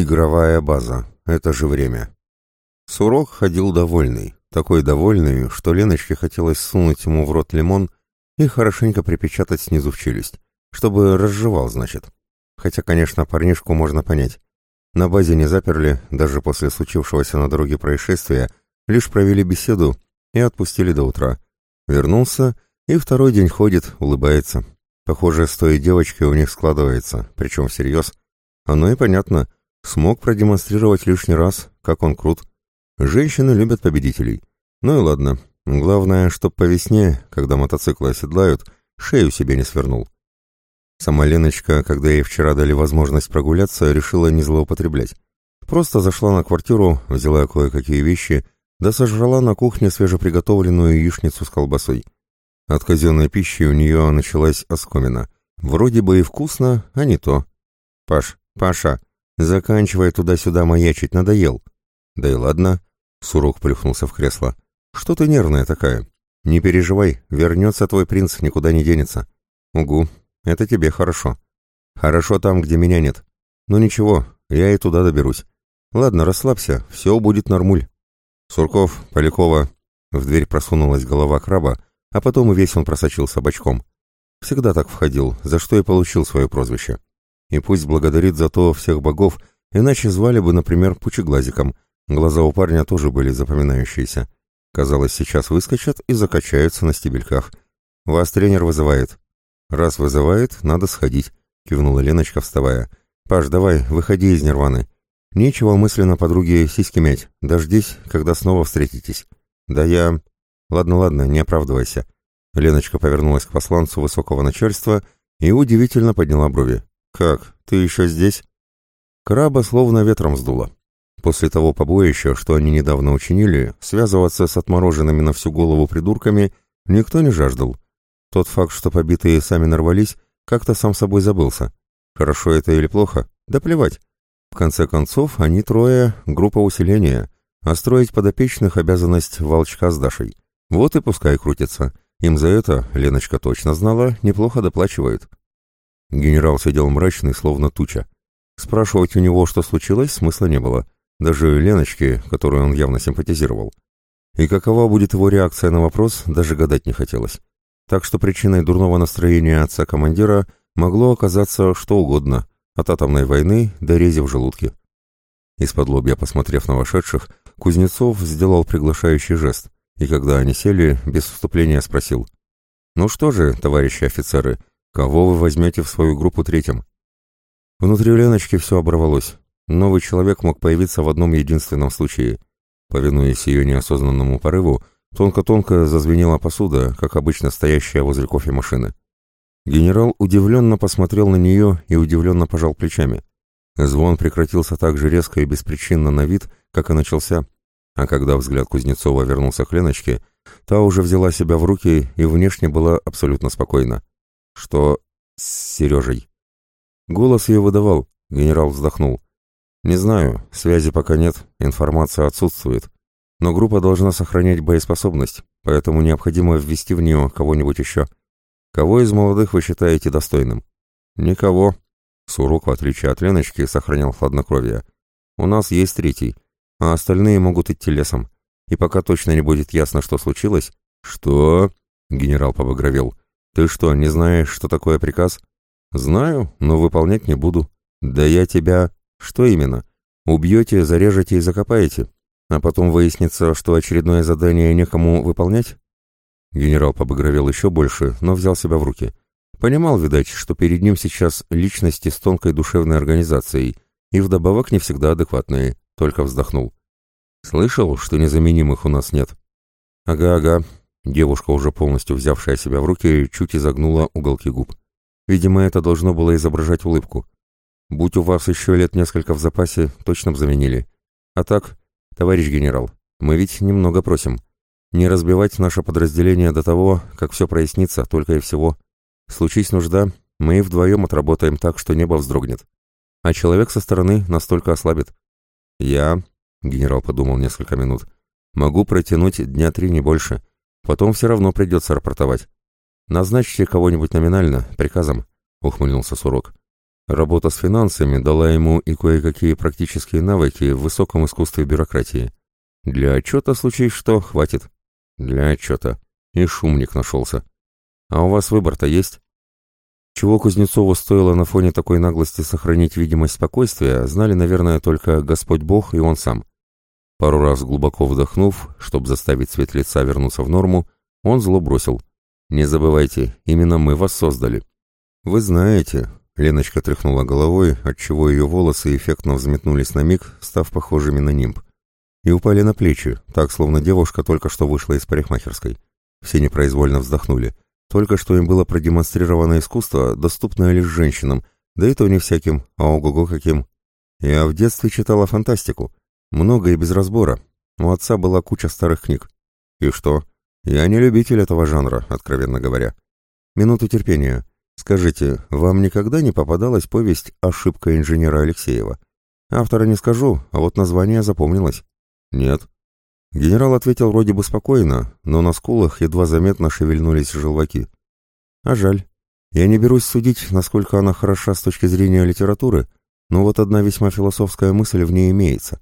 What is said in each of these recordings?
Игровая база. Это же время. Сурок ходил довольный. Такой довольный, что Леночке хотелось сунуть ему в рот лимон и хорошенько припечатать снизу в челюсть. Чтобы разжевал, значит. Хотя, конечно, парнишку можно понять. На базе не заперли, даже после случившегося на дороге происшествия, лишь провели беседу и отпустили до утра. Вернулся и второй день ходит, улыбается. Похоже, с той девочкой у них складывается, причем всерьез. Оно и понятно. Смог продемонстрировать лишний раз, как он крут. Женщины любят победителей. Ну и ладно. Главное, чтоб по весне, когда мотоциклы оседлают, шею себе не свернул. Сама Леночка, когда ей вчера дали возможность прогуляться, решила не злоупотреблять. Просто зашла на квартиру, взяла кое-какие вещи, да сожрала на кухне свежеприготовленную яичницу с колбасой. От казенной пищи у нее началась оскомина. Вроде бы и вкусно, а не то. «Паш, Паша, заканчивай туда-сюда маячить, надоел». «Да и ладно», — Сурок плюхнулся в кресло. «Что ты нервная такая? Не переживай, вернется твой принц, никуда не денется». «Угу, это тебе хорошо. Хорошо там, где меня нет. Но ничего, я и туда доберусь. Ладно, расслабься, все будет нормуль». «Сурков, Полякова...» В дверь просунулась голова краба, а потом и весь он просочился бочком. Всегда так входил, за что и получил свое прозвище. И пусть благодарит за то всех богов, иначе звали бы, например, Пучеглазиком. Глаза у парня тоже были запоминающиеся. Казалось, сейчас выскочат и закачаются на стебельках. «Вас тренер вызывает». «Раз вызывает, надо сходить», — кивнула Леночка, вставая. «Паш, давай, выходи из нирваны. Нечего мысленно подруге сиськи мять. Дождись, когда снова встретитесь». «Да я...» «Ладно, ладно, не оправдывайся». Леночка повернулась к посланцу высокого начальства и удивительно подняла брови. «Как? Ты еще здесь?» Краба словно ветром сдуло. После того побоища, что они недавно учинили, связываться с отмороженными на всю голову придурками никто не жаждал. Тот факт, что побитые сами нарвались, как-то сам собой забылся. Хорошо это или плохо? Да плевать. В конце концов, они трое — группа усиления, а строить подопечных обязанность Волчка с Дашей. Вот и пускай крутится. Им за это, Леночка точно знала, неплохо доплачивают. Генерал сидел мрачный, словно туча. Спрашивать у него, что случилось, смысла не было. Даже Леночке, которую он явно симпатизировал. И какова будет его реакция на вопрос, даже гадать не хотелось. Так что причиной дурного настроения отца-командира могло оказаться что угодно, от атомной войны до рези в желудке. Из-под лобья, посмотрев на вошедших, Кузнецов сделал приглашающий жест, и когда они сели, без вступления спросил. «Ну что же, товарищи офицеры, кого вы возьмете в свою группу третьим?» Внутри Леночки все оборвалось. Новый человек мог появиться в одном единственном случае. Повинуясь ее неосознанному порыву, тонко-тонко зазвенела посуда, как обычно стоящая возле кофемашины. Генерал удивленно посмотрел на нее и удивленно пожал плечами. Звон прекратился так же резко и беспричинно на вид, как и начался, а когда взгляд Кузнецова вернулся к Леночке, та уже взяла себя в руки и внешне была абсолютно спокойна. Что с Сережей? Голос ее выдавал, генерал вздохнул. Не знаю, связи пока нет, информация отсутствует. Но группа должна сохранять боеспособность, поэтому необходимо ввести в нее кого-нибудь еще. Кого из молодых вы считаете достойным? Никого. Сурок, в отличие от Леночки, сохранял хладнокровие. У нас есть третий — а остальные могут идти лесом. И пока точно не будет ясно, что случилось... Что? Генерал побагровел. Ты что, не знаешь, что такое приказ? Знаю, но выполнять не буду. Да я тебя... Что именно? Убьете, зарежете и закопаете? А потом выяснится, что очередное задание некому выполнять? Генерал побагровел еще больше, но взял себя в руки. Понимал, видать, что перед ним сейчас личности с тонкой душевной организацией, и вдобавок не всегда адекватные. Только вздохнул. «Слышал, что незаменимых у нас нет?» «Ага-ага». Девушка, уже полностью взявшая себя в руки, чуть изогнула уголки губ. Видимо, это должно было изображать улыбку. «Будь у вас еще лет несколько в запасе, точно б заменили. А так, товарищ генерал, мы ведь немного просим. Не разбивать наше подразделение до того, как все прояснится, только и всего. Случись нужда, мы и вдвоем отработаем так, что небо вздрогнет. А человек со стороны настолько ослабит. «Я», — генерал подумал несколько минут, — «могу протянуть дня три, не больше. Потом все равно придется рапортовать. Назначьте кого-нибудь номинально, приказом», — ухмыльнулся Сурок. Работа с финансами дала ему и кое-какие практические навыки в высоком искусстве бюрократии. Для отчета случай что, хватит. Для отчета. И шумник нашелся. А у вас выбор-то есть? Чего Кузнецову стоило на фоне такой наглости сохранить видимость спокойствия, знали, наверное, только Господь Бог и он сам. Пару раз глубоко вдохнув, чтобы заставить цвет лица вернуться в норму, он зло бросил. «Не забывайте, именно мы вас создали». «Вы знаете», — Леночка тряхнула головой, отчего ее волосы эффектно взметнулись на миг, став похожими на нимб. И упали на плечи, так, словно девушка только что вышла из парикмахерской. Все непроизвольно вздохнули. Только что им было продемонстрировано искусство, доступное лишь женщинам, да и то не всяким, а ого-го каким. Я в детстве читала фантастику. Много и без разбора. У отца была куча старых книг. И что? Я не любитель этого жанра, откровенно говоря. Минуту терпения. Скажите, вам никогда не попадалась повесть «Ошибка инженера Алексеева»? Автора не скажу, а вот название запомнилось. Нет. Генерал ответил вроде бы спокойно, но на скулах едва заметно шевельнулись желваки. А жаль. Я не берусь судить, насколько она хороша с точки зрения литературы, но вот одна весьма философская мысль в ней имеется.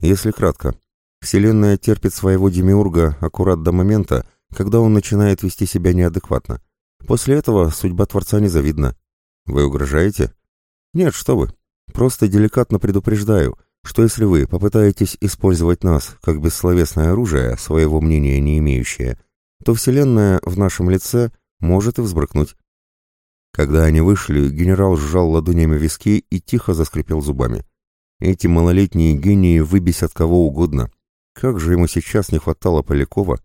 Если кратко, Вселенная терпит своего демиурга аккурат до момента, когда он начинает вести себя неадекватно. После этого судьба Творца незавидна. Вы угрожаете? Нет, что вы. Просто деликатно предупреждаю, что если вы попытаетесь использовать нас как бессловесное оружие, своего мнения не имеющее, то Вселенная в нашем лице может и взбрыкнуть. Когда они вышли, генерал сжал ладонями виски и тихо заскрипел зубами. Эти малолетние гении выбесят кого угодно. Как же ему сейчас не хватало Полякова?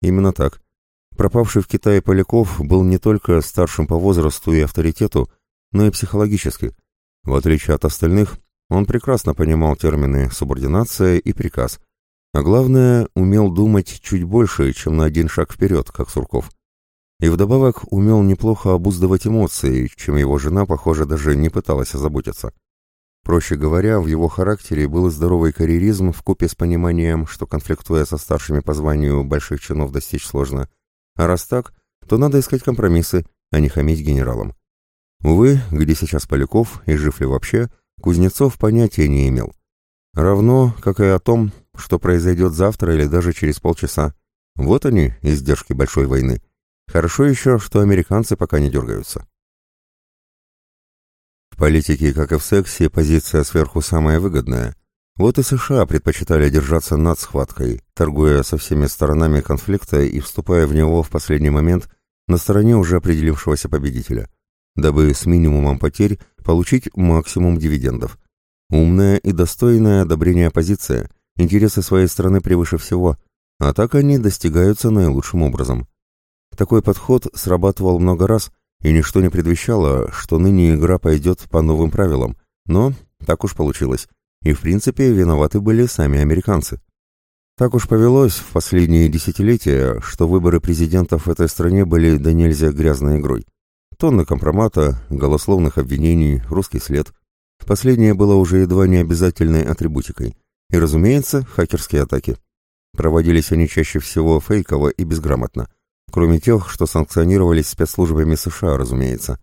Именно так. Пропавший в Китае Поляков был не только старшим по возрасту и авторитету, но и психологически. В отличие от остальных, он прекрасно понимал термины «субординация» и «приказ», а главное, умел думать чуть больше, чем на один шаг вперед, как Сурков. И вдобавок умел неплохо обуздывать эмоции, чем его жена, похоже, даже не пыталась озаботиться. Проще говоря, в его характере был здоровый карьеризм вкупе с пониманием, что конфликтуя со старшими по званию больших чинов достичь сложно. А раз так, то надо искать компромиссы, а не хамить генералам. Увы, где сейчас Поляков и жив ли вообще – Кузнецов понятия не имел. Равно, как и о том, что произойдет завтра или даже через полчаса. Вот они, издержки большой войны. Хорошо еще, что американцы пока не дергаются. В политике, как и в сексе, позиция сверху самая выгодная. Вот и США предпочитали держаться над схваткой, торгуя со всеми сторонами конфликта и вступая в него в последний момент на стороне уже определившегося победителя дабы с минимумом потерь получить максимум дивидендов. Умная и достойная одобрения позиция, интересы своей страны превыше всего, а так они достигаются наилучшим образом. Такой подход срабатывал много раз, и ничто не предвещало, что ныне игра пойдет по новым правилам, но так уж получилось, и в принципе виноваты были сами американцы. Так уж повелось в последние десятилетия, что выборы президентов в этой стране были до нельзя грязной игрой. Тонны компромата, голословных обвинений, русский след. Последнее было уже едва не обязательной атрибутикой. И, разумеется, хакерские атаки. Проводились они чаще всего фейково и безграмотно. Кроме тех, что санкционировались спецслужбами США, разумеется.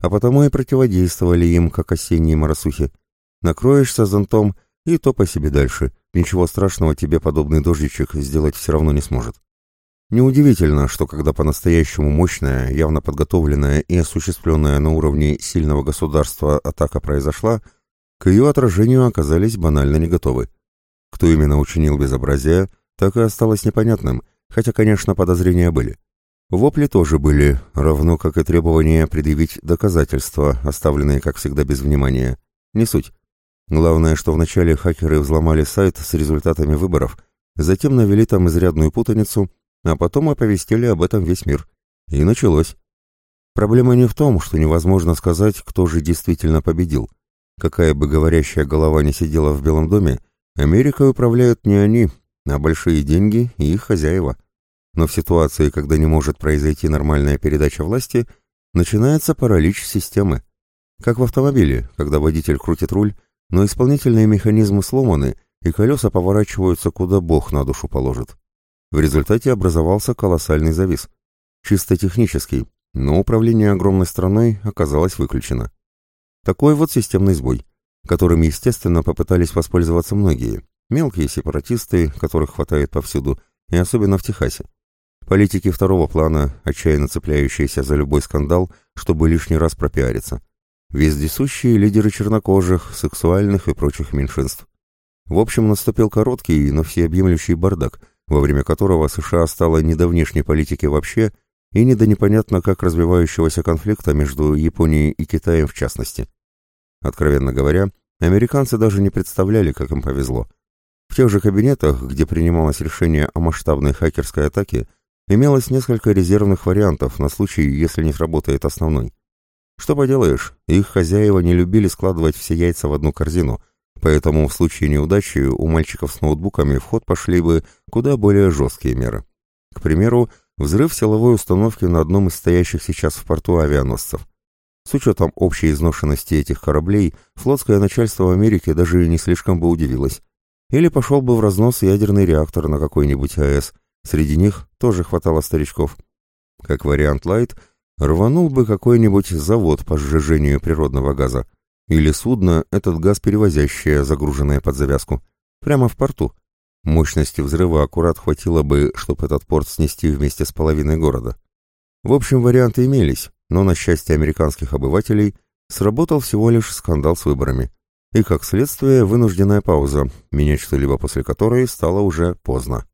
А потому и противодействовали им, как осенние моросухи. Накроешься зонтом и топай себе дальше. Ничего страшного тебе подобный дождичек сделать все равно не сможет. Неудивительно, что когда по-настоящему мощная, явно подготовленная и осуществленная на уровне сильного государства атака произошла, к ее отражению оказались банально не готовы. Кто именно учинил безобразие, так и осталось непонятным, хотя, конечно, подозрения были. Вопли тоже были, равно как и требование предъявить доказательства, оставленные, как всегда, без внимания. Не суть. Главное, что вначале хакеры взломали сайт с результатами выборов, затем навели там изрядную путаницу а потом оповестили об этом весь мир. И началось. Проблема не в том, что невозможно сказать, кто же действительно победил. Какая бы говорящая голова ни сидела в Белом доме, Америкой управляют не они, а большие деньги и их хозяева. Но в ситуации, когда не может произойти нормальная передача власти, начинается паралич системы. Как в автомобиле, когда водитель крутит руль, но исполнительные механизмы сломаны, и колеса поворачиваются, куда Бог на душу положит. В результате образовался колоссальный завис. Чисто технический, но управление огромной страной оказалось выключено. Такой вот системный сбой, которым, естественно, попытались воспользоваться многие. Мелкие сепаратисты, которых хватает повсюду, и особенно в Техасе. Политики второго плана, отчаянно цепляющиеся за любой скандал, чтобы лишний раз пропиариться. Вездесущие лидеры чернокожих, сексуальных и прочих меньшинств. В общем, наступил короткий, но всеобъемлющий бардак, во время которого США стало не до внешней политики вообще и не до непонятно как развивающегося конфликта между Японией и Китаем в частности. Откровенно говоря, американцы даже не представляли, как им повезло. В тех же кабинетах, где принималось решение о масштабной хакерской атаке, имелось несколько резервных вариантов на случай, если не сработает основной. Что поделаешь, их хозяева не любили складывать все яйца в одну корзину, поэтому в случае неудачи у мальчиков с ноутбуками в ход пошли бы куда более жесткие меры. К примеру, взрыв силовой установки на одном из стоящих сейчас в порту авианосцев. С учетом общей изношенности этих кораблей, флотское начальство Америки даже не слишком бы удивилось. Или пошел бы в разнос ядерный реактор на какой-нибудь АЭС. Среди них тоже хватало старичков. Как вариант Лайт, рванул бы какой-нибудь завод по сжижению природного газа. Или судно, этот газ перевозящее, загруженное под завязку. Прямо в порту. Мощности взрыва аккурат хватило бы, чтобы этот порт снести вместе с половиной города. В общем, варианты имелись, но на счастье американских обывателей сработал всего лишь скандал с выборами. И, как следствие, вынужденная пауза, менять что-либо после которой стало уже поздно.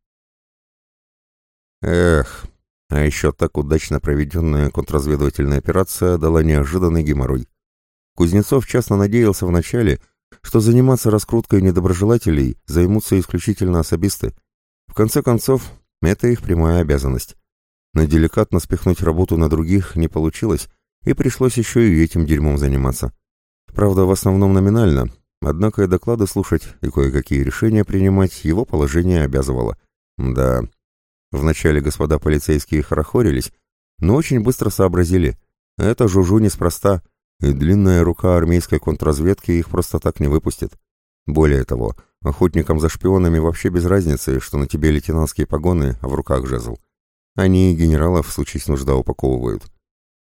Эх, а еще так удачно проведенная контрразведывательная операция дала неожиданный геморрой. Кузнецов честно надеялся вначале, что заниматься раскруткой недоброжелателей займутся исключительно особисты. В конце концов, это их прямая обязанность. Но деликатно спихнуть работу на других не получилось, и пришлось еще и этим дерьмом заниматься. Правда, в основном номинально, однако и доклады слушать, и кое-какие решения принимать его положение обязывало. Да, вначале господа полицейские хорохорились, но очень быстро сообразили. Это жужу неспроста, и длинная рука армейской контрразведки их просто так не выпустит. Более того, охотникам за шпионами вообще без разницы, что на тебе лейтенантские погоны, а в руках жезл. Они и генералов в случае нужда упаковывают.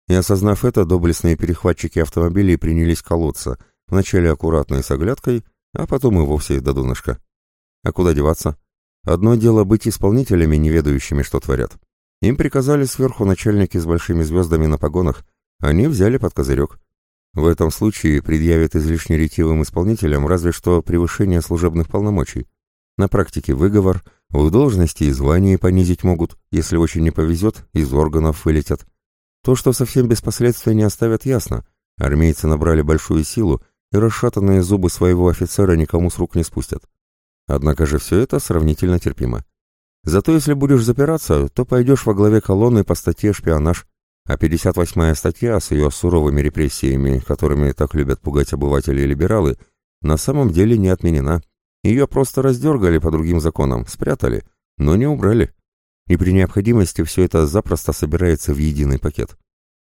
И осознав это, доблестные перехватчики автомобилей принялись колоться, вначале аккуратно и с оглядкой, а потом и вовсе до донышка. А куда деваться? Одно дело быть исполнителями, не ведающими, что творят. Им приказали сверху начальники с большими звездами на погонах, они взяли под козырек. В этом случае предъявят излишне ретивым исполнителям разве что превышение служебных полномочий. На практике выговор, в должности и звании понизить могут, если очень не повезет, из органов вылетят. То, что совсем без последствий не оставят, ясно. Армейцы набрали большую силу, и расшатанные зубы своего офицера никому с рук не спустят. Однако же все это сравнительно терпимо. Зато если будешь запираться, то пойдешь во главе колонны по статье «Шпионаж», а 58-я статья с ее суровыми репрессиями, которыми так любят пугать обыватели и либералы, на самом деле не отменена. Ее просто раздергали по другим законам, спрятали, но не убрали. И при необходимости все это запросто собирается в единый пакет.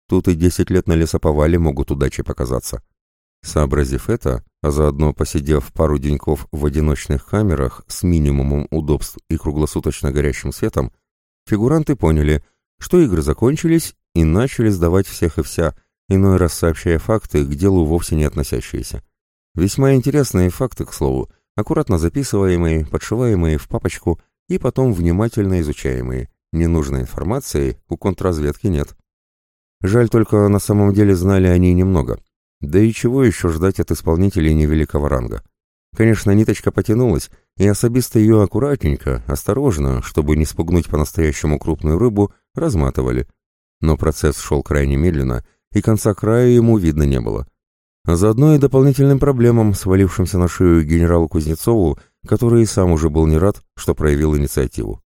Тут и 10 лет на лесоповале могут удачи показаться. Сообразив это, а заодно посидев пару деньков в одиночных камерах с минимумом удобств и круглосуточно горящим светом, фигуранты поняли, что игры закончились и начали сдавать всех и вся, иной раз сообщая факты, к делу вовсе не относящиеся. Весьма интересные факты, к слову, аккуратно записываемые, подшиваемые в папочку и потом внимательно изучаемые. Ненужной информации у контрразведки нет. Жаль только, на самом деле знали они немного. Да и чего еще ждать от исполнителей невеликого ранга? Конечно, ниточка потянулась, и особисто ее аккуратненько, осторожно, чтобы не спугнуть по-настоящему крупную рыбу, разматывали. Но процесс шел крайне медленно, и конца края ему видно не было. А заодно и дополнительным проблемам, свалившимся на шею генералу Кузнецову, который и сам уже был не рад, что проявил инициативу.